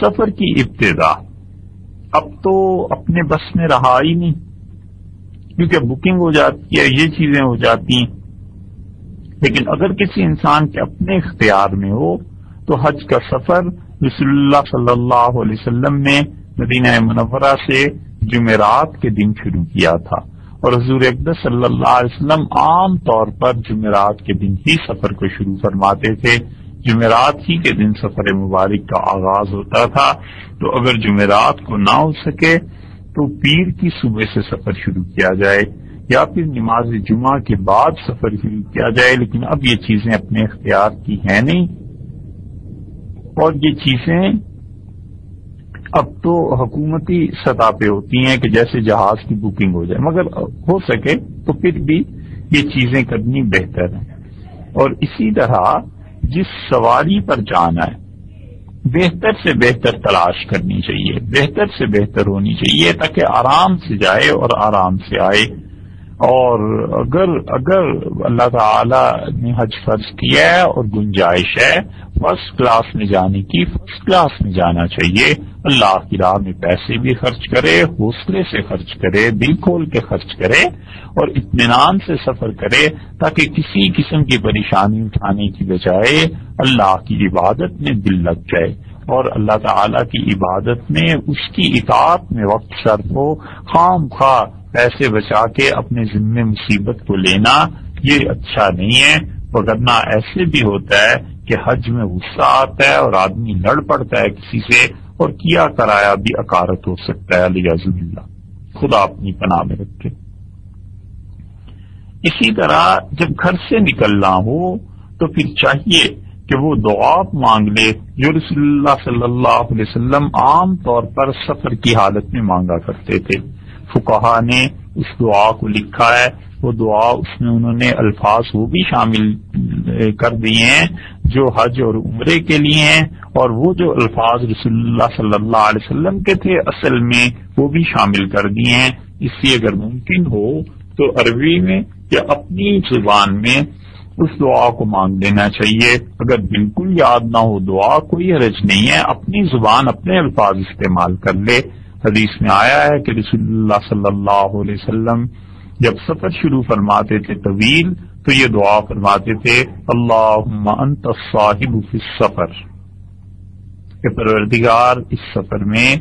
سفر کی ابتدا۔ اب تو اپنے بس میں رہا ہی نہیں۔ کیونکہ بکنگ ہو جاتی ہے، یہ چیزیں ہو جاتی ہیں۔ لیکن اگر کسی انسان کے اپنے اختیار میں ہو، تو حج کا سفر رسول اللہ صلی اللہ علیہ وسلم نے مدینہ منورہ سے جمعرات کے دن شروع کیا تھا۔ اور حضور اقدس صلی اللہ علیہ وسلم عام طور پر جمعرات کے دن ہی سفر کو شروع فرماتے تھے۔ جمعرات ہی کے دن سفر مبارک کا آغاز ہوتا تھا، تو اگر جمعرات کو نہ ہو سکے تو پیر کی صبح سے سفر شروع کیا جائے، یا پھر نماز جمعہ کے بعد سفر شروع کیا جائے، لیکن اب یہ چیزیں اپنے اختیار کی ہیں نہیں۔ اور یہ چیزیں اب تو حکومتی سطح پہ ہوتی ہیں کہ جیسے جہاز کی بکنگ ہو جائے، مگر ہو سکے تو پھر بھی یہ چیزیں کرنی بہتر ہیں۔ اور اسی طرح جس سواری پر جانا ہے، بہتر سے بہتر تلاش کرنی چاہیے، بہتر سے بہتر ہونی چاہیے تاکہ آرام سے جائے اور آرام سے آئے۔ اور اگر اگر اللہ تعالی نے حج فرض کیا ہے اور گنجائش ہے فرسٹ کلاس میں جانے کی فرسٹ کلاس میں جانا چاہیے۔ اللہ کی راہ میں پیسے بھی خرچ کرے، حوصلے سے خرچ کرے، دل کھول کے خرچ کرے اور اطمینان سے سفر کرے تاکہ کسی قسم کی پریشانی اٹھانے کی بجائے اللہ کی عبادت میں دل لگ جائے اور اللہ تعالی کی عبادت میں، اس کی اطاعت میں وقت صرف ہو۔ خام خواہ پیسے بچا کے اپنے ذمے مصیبت کو لینا یہ اچھا نہیں ہے۔ وغیرہ ایسے بھی ہوتا ہے کہ حج میں غصہ آتا ہے اور آدمی لڑ پڑتا ہے کسی سے اور کیا کرایا بھی اکارت ہو سکتا ہے علی اللہ خدا اپنی پناہ میں رکھے۔ اسی طرح جب گھر سے نکلنا ہو تو پھر چاہیے کہ وہ دعا مانگ لے جو رسول اللہ صلی اللہ علیہ وسلم عام طور پر سفر کی حالت میں مانگا کرتے تھے۔ فکہ نے اس دعا کو لکھا ہے وہ دعا اس میں انہوں نے الفاظ وہ بھی شامل کر دیے ہیں جو حج اور عمرے کے لیے ہیں اور وہ جو الفاظ رسول اللہ صلی اللہ علیہ وسلم کے تھے اصل میں وہ بھی شامل کر دیے ہیں۔ اس لیے اگر ممکن ہو تو عربی میں یا اپنی زبان میں اس دعا کو مانگ لینا چاہیے۔ اگر بالکل یاد نہ ہو، دعا کوئی حرج نہیں ہے، اپنی زبان اپنے الفاظ استعمال کر لے۔ حدیث میں آیا ہے کہ رسول اللہ صلی اللہ علیہ وسلم جب سفر شروع فرماتے تھے طویل تو یہ دعا فرماتے تھے اللہ انت صاحب فی السفر. کہ پروردگار، اس سفر میں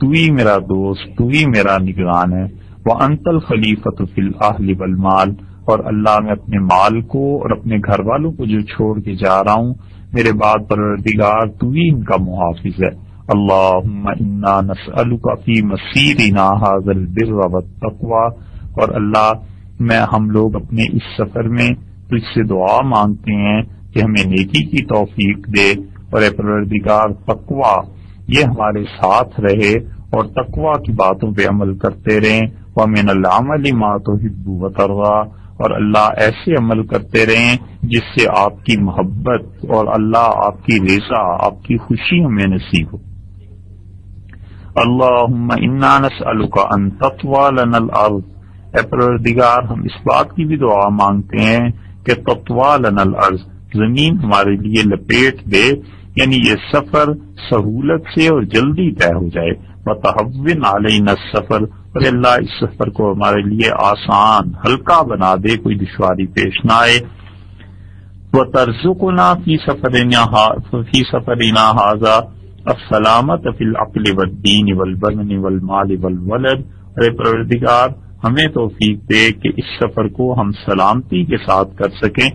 تو ہی میرا دوست، تو ہی میرا نگران ہے وہ انت الخلیفت فی الحل والمال۔ اور اللہ میں اپنے مال کو اور اپنے گھر والوں کو جو چھوڑ کے جا رہا ہوں، میرے بعد پروردگار تو ہی ان کا محافظ ہے۔ اللهم انا نسألك في مسيرنا هذا البر والتقوى اور اللہ میں ہم لوگ اپنے اس سفر میں تجھ سے دعا مانگتے ہیں کہ ہمیں نیکی کی توفیق دے اور اے پروردگار تقوا یہ ہمارے ساتھ رہے اور تقوا کی باتوں پہ عمل کرتے رہیں۔ ومن العمل ما تحب وترضى اور اللہ ایسے عمل کرتے رہیں جس سے آپ کی محبت اور اللہ آپ کی رضا، آپ کی خوشی ہمیں نصیب ہو۔ اللهم انا نسألك ان تطوى لنا الارض اے پروردگار، ہم اس بات کی بھی دعا مانگتے ہیں کہ تطوى لنا الارض، زمین ہمارے لیے لپیٹ دے یعنی یہ سفر سہولت سے اور جلدی طے ہو جائے۔ بتحون علینا السفر، اور اللہ اس سفر کو ہمارے لیے آسان، ہلکا بنا دے، کوئی دشواری پیش نہ آئے۔ وہ ترزقنا فی سفرنا فی سفرنا حاضہ السلامت فی العقل والدین والبدن والمال والولد۔ اے پروردگار ہمیں توفیق دے کہ اس سفر کو ہم سلامتی کے ساتھ کر سکیں۔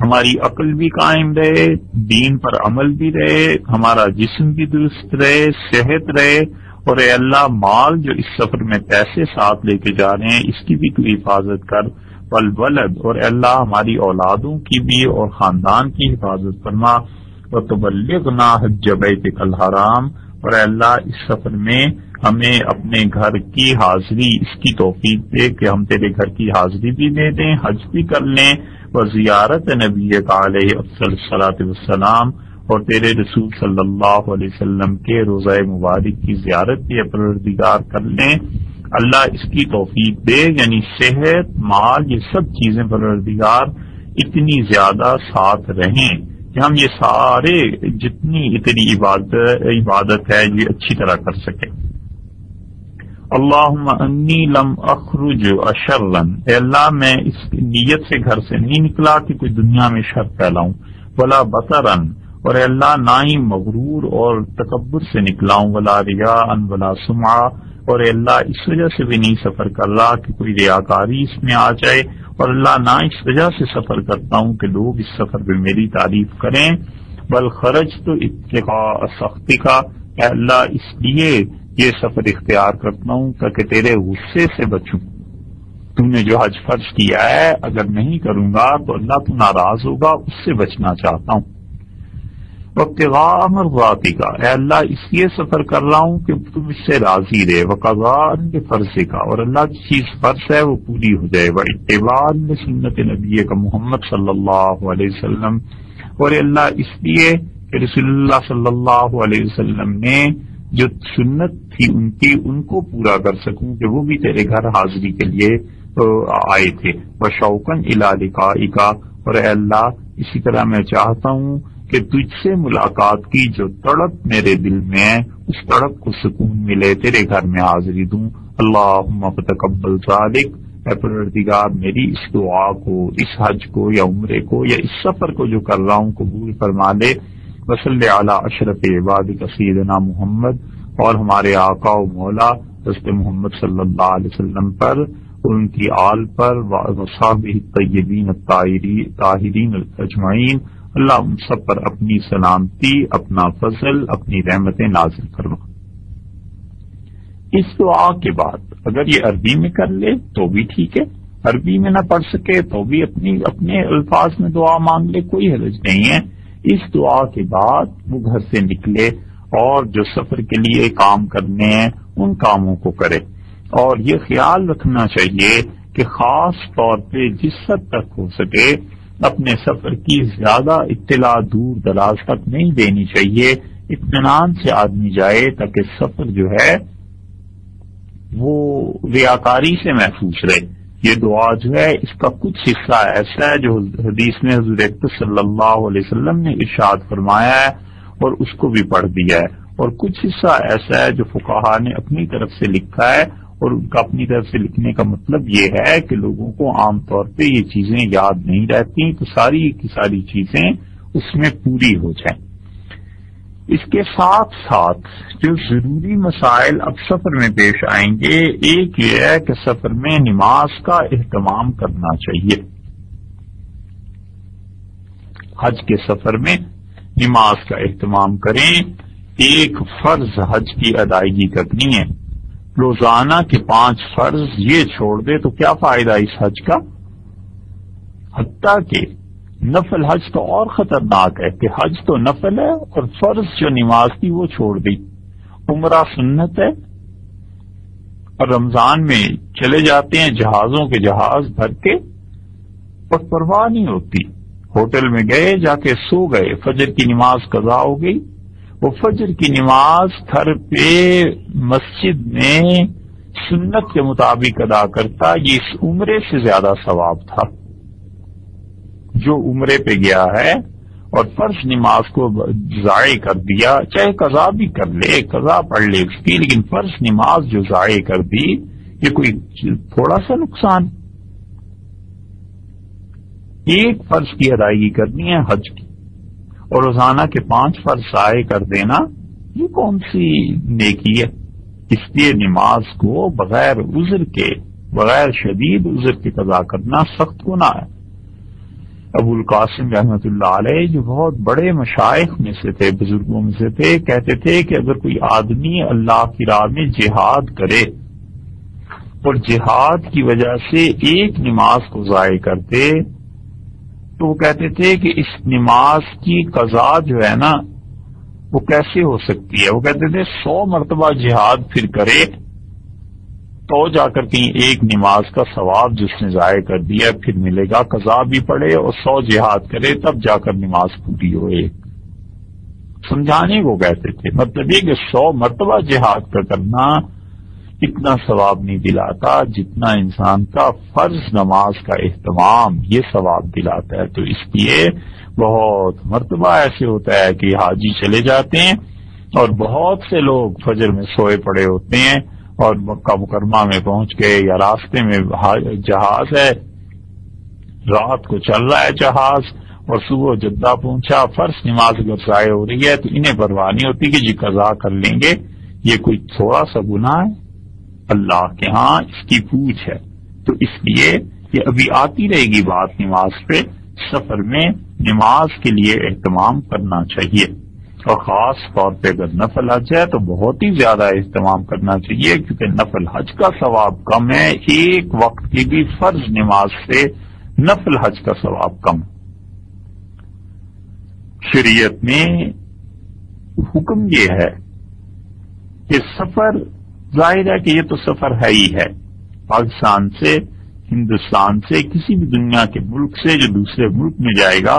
ہماری عقل بھی قائم رہے، دین پر عمل بھی رہے، ہمارا جسم بھی درست رہے، صحت رہے۔ اور اے اللہ، مال جو اس سفر میں پیسے ساتھ لے کے جا رہے ہیں، اس کی بھی تو حفاظت کر۔ پل والولد، اور اے اللہ، ہماری اولادوں کی بھی اور خاندان کی حفاظت فرما۔ تبلغنا حج بیتک الحرام۔ اور اللہ اس سفر میں ہمیں اپنے گھر کی حاضری اس کی توفیق دے کہ ہم تیرے گھر کی حاضری بھی دے دیں، حج بھی کر لیں اور زیارت نبی علیہ افسل صلاحت وسلام اور تیرے رسول صلی اللہ علیہ وسلم کے روزہ مبارک کی زیارت بھی پروردگار کر لیں۔ اللہ اس کی توفیق دے یعنی صحت، مال، یہ سب چیزیں پروردگار اتنی زیادہ ساتھ رہیں۔ کہ ہم یہ سارے جتنی اتنی عبادت عبادت ہے، یہ اچھی طرح کر سکیں۔ اللہ انی لم اخرج اشرن۔ اے اللہ، میں اس نیت سے گھر سے نہیں نکلا کہ کوئی دنیا میں شر پھیلاؤں بلا بطرن۔ اور اے اللہ، نہ ہی مغرور اور تکبر سے نکلاؤں، ولا ریا ان ولا سما اور اے اللہ، اس وجہ سے بھی نہیں سفر کر رہا کہ کوئی ریاکاری اس میں آ جائے۔ اور اللہ نہ اس وجہ سے سفر کرتا ہوں کہ لوگ اس سفر پہ میری تعریف کریں، بل خرچ تو اتفاق سختی کا۔ اے اللہ، اس لیے یہ سفر اختیار کرتا ہوں تاکہ تیرے غصے سے بچوں۔ تو نے جو حج فرض کیا ہے، اگر نہیں کروں گا تو اللہ تو ناراض ہوگا، اس سے بچنا چاہتا ہوں۔ وقت ذاتی کا۔ اے اللہ، اس لیے سفر کر رہا ہوں کہ تم اس سے راضی رہے۔ وقار کے فرض کا۔ اور اللہ کی چیز فرض ہے، وہ پوری ہو جائے۔ وہ اتبار سنت نبی کا محمد صلی اللہ علیہ وسلم۔ اور اللہ، اس لیے کہ رسول اللہ صلی اللہ علیہ وسلم نے جو سنت تھی ان کی، ان کو پورا کر سکوں کہ وہ بھی تیرے گھر حاضری کے لیے آئے تھے۔ وہ شوقن کا اور اے اللہ، اسی طرح میں چاہتا ہوں کہ تجھ سے ملاقات کی جو تڑپ میرے دل میں ہے، اس تڑپ کو سکون ملے، تیرے گھر میں حاضری دوں۔ اللہ تقبل ذالک اے پروردگار، میری اس دعا کو، اس حج کو یا عمرے کو یا اس سفر کو جو کر رہا ہوں، قبول فرما لے۔ وسل اعلیٰ اشرف عباد سیدنا محمد اور ہمارے آقا و مولا رسط محمد صلی اللہ علیہ وسلم پر، ان کی آل پر طیبین طاہرین اجمعین۔ اللہ ان سب پر اپنی سلامتی، اپنا فضل، اپنی رحمتیں نازل کروا اس دعا کے بعد اگر یہ عربی میں کر لے تو بھی ٹھیک ہے۔ عربی میں نہ پڑھ سکے تو بھی اپنی، اپنے الفاظ میں دعا مانگ لے، کوئی حرج نہیں ہے۔ اس دعا کے بعد وہ گھر سے نکلے اور جو سفر کے لیے کام کرنے ہیں، ان کاموں کو کرے۔ اور یہ خیال رکھنا چاہیے کہ خاص طور پہ جس حد تک ہو سکے اپنے سفر کی زیادہ اطلاع دور دراز تک نہیں دینی چاہیے۔ اطمینان سے آدمی جائے تاکہ سفر جو ہے، وہ ریاکاری سے محفوظ رہے۔ یہ دعا جو ہے، اس کا کچھ حصہ ایسا ہے جو حدیث میں حضور صلی اللہ علیہ وسلم نے ارشاد فرمایا ہے اور اس کو بھی پڑھ دیا ہے۔ اور کچھ حصہ ایسا ہے جو فکاہ نے اپنی طرف سے لکھا ہے۔ اور ان کا اپنی طرف سے لکھنے کا مطلب یہ ہے کہ لوگوں کو عام طور پہ یہ چیزیں یاد نہیں رہتی تو ساری کی ساری چیزیں اس میں پوری ہو جائیں۔ اس کے ساتھ ساتھ جو ضروری مسائل اب سفر میں پیش آئیں گے، ایک یہ ہے کہ سفر میں نماز کا اہتمام کرنا چاہیے۔ حج کے سفر میں نماز کا اہتمام کریں، ایک فرض حج کی ادائیگی کرنی ہے۔ روزانہ کے پانچ فرض یہ چھوڑ دے تو کیا فائدہ اس حج کا؟ حتیٰ کہ نفل حج تو اور خطرناک ہے کہ حج تو نفل ہے اور فرض جو نماز تھی وہ چھوڑ دی۔ عمرہ سنت ہے اور رمضان میں چلے جاتے ہیں جہازوں کے جہاز بھر کے، اور پرواہ نہیں ہوتی۔ ہوٹل میں گئے، جا کے سو گئے، فجر کی نماز قضا ہو گئی۔ وہ فجر کی نماز تھر پہ مسجد میں سنت کے مطابق ادا کرتا، یہ اس عمرے سے زیادہ ثواب تھا۔ جو عمرے پہ گیا ہے اور فرض نماز کو ضائع کر دیا، چاہے قضا بھی کر لے، قضا پڑھ لے اس کی، لیکن فرض نماز جو ضائع کر دی، یہ کوئی تھوڑا سا نقصان۔ ایک فرض کی ادائیگی کرنی ہے، حج کی۔ اور روزانہ کے پانچ فرض ضائع کر دینا، یہ کون سی نیکی ہے؟ اس لیے نماز کو بغیر عذر کے، بغیر شدید عذر کی قضا کرنا سخت گنا ہے۔ ابو القاسم رحمت اللہ علیہ جو بہت بڑے مشائق میں سے تھے، بزرگوں میں سے تھے، کہتے تھے کہ اگر کوئی آدمی اللہ کی راہ میں جہاد کرے اور جہاد کی وجہ سے ایک نماز کو ضائع کر دے تو وہ کہتے تھے کہ اس نماز کی قضا جو ہے نا، وہ کیسے ہو سکتی ہے؟ وہ کہتے تھے، سو مرتبہ جہاد پھر کرے تو جا کر کہیں ایک نماز کا ثواب جس نے ضائع کر دیا، پھر ملے گا، قضا بھی پڑے اور سو جہاد کرے، تب جا کر نماز پوری ہو ایک سمجھانے کو کہتے تھے مطلب یہ کہ سو مرتبہ جہاد کا کرنا اتنا ثواب نہیں دلاتا جتنا انسان کا فرض نماز کا اہتمام یہ ثواب دلاتا ہے۔ تو اس لیے بہت مرتبہ ایسے ہوتا ہے کہ حاجی چلے جاتے ہیں اور بہت سے لوگ فجر میں سوئے پڑے ہوتے ہیں اور مکہ مکرمہ میں پہنچ گئے یا راستے میں جہاز ہے۔ رات کو چل رہا ہے جہاز اور صبح جدہ پہنچا فرش نماز اگر ضائع ہو رہی ہے تو انہیں پروانی ہوتی کہ جی قضا کر لیں گے۔ یہ کوئی تھوڑا سا گناہ ہے۔ اللہ کے ہاں اس کی پوچھ ہے۔ تو اس لیے یہ ابھی آتی رہے گی بات نماز پہ، سفر میں نماز کے لیے اہتمام کرنا چاہیے۔ اور خاص طور پہ اگر نفل حج ہے تو بہت ہی زیادہ اہتمام کرنا چاہیے، کیونکہ نفل حج کا ثواب کم ہے۔ ایک وقت کی بھی فرض نماز سے نفل حج کا ثواب کم۔ شریعت میں حکم یہ ہے کہ سفر ظاہر ہے کہ یہ تو سفر ہے ہی ہے۔ پاکستان سے، ہندوستان سے، کسی بھی دنیا کے ملک سے جو دوسرے ملک میں جائے گا،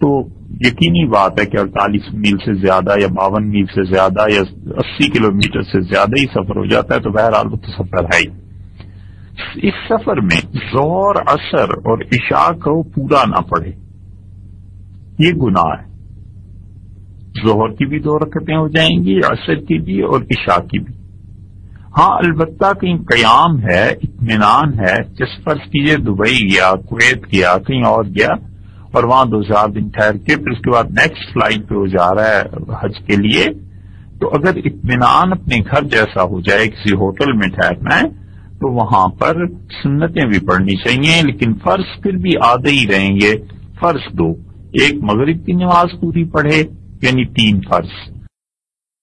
تو یقینی بات ہے کہ اڑتالیس میل سے زیادہ یا باون میل سے زیادہ یا اسی کلومیٹر سے زیادہ ہی سفر ہو جاتا ہے، تو بہرحال وہ تو سفر ہے ہی۔ اس سفر میں زور، اثر اور عشاء کو پورا نہ پڑے یہ گناہ ہے۔ زہر کی بھی دو رکھتے ہو جائیں گی، اثر کی بھی اور عشاء کی بھی۔ ہاں البتہ کہیں قیام ہے، اطمینان ہے، جس فرض کیجیے دبئی گیا، کویت گیا، کہیں اور گیا، اور وہاں دو چار دن ٹھہر کے، پھر اس کے بعد نیکسٹ فلائٹ پہ وہ جا رہا ہے حج کے لیے۔ تو اگر اطمینان اپنے گھر جیسا ہو جائے، کسی ہوٹل میں ٹھہرنا ہے، تو وہاں پر سنتیں بھی پڑھنی چاہیے، لیکن فرض پھر بھی آدھے ہی رہیں گے۔ فرض دو، ایک مغرب کی نماز پوری پڑھے یعنی تین فرض۔